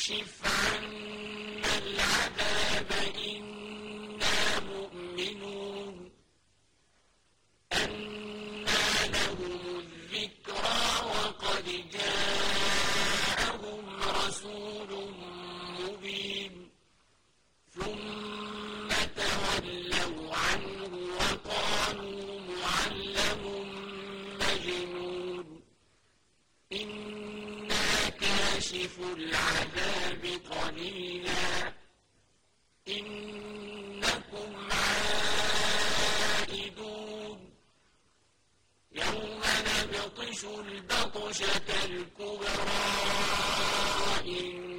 She shifani البطشة الكبرى إن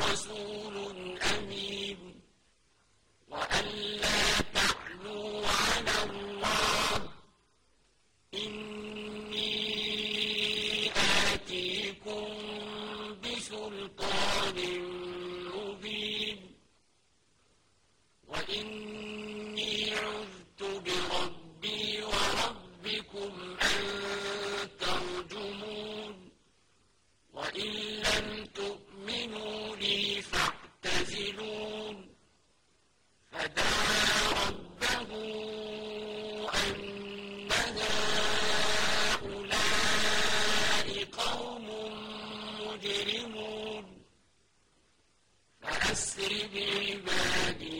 was بعبادي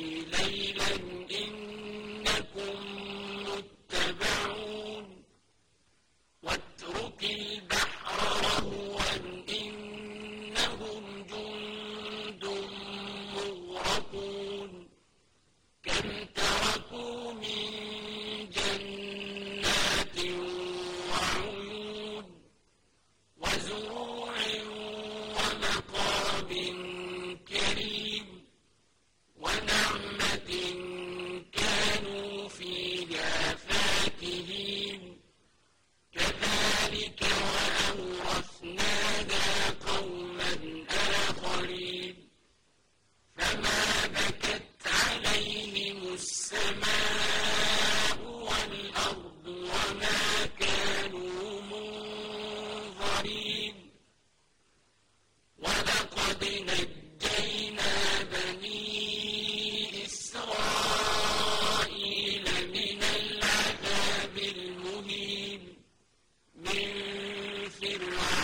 Peter.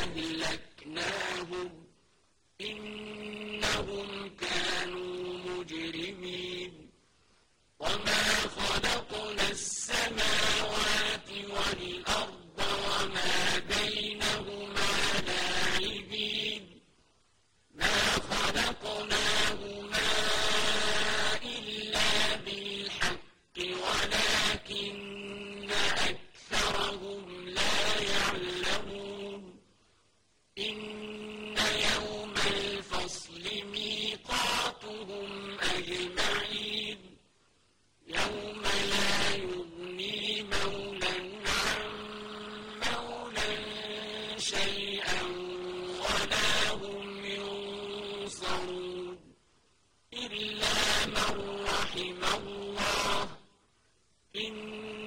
أهلكناهم أجمعين يوم لا يغني مولى عن مولى شيئا ولا هم ينصرون. إلا من رحم الله. إن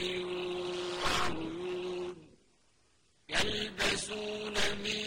وعيون يلبسون من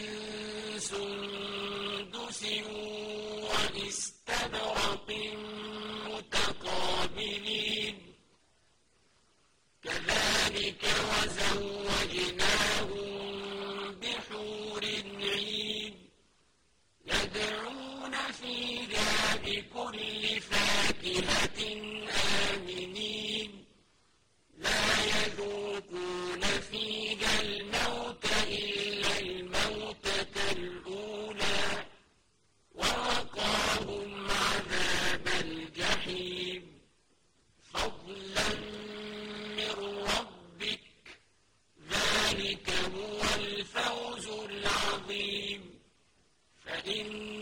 فإن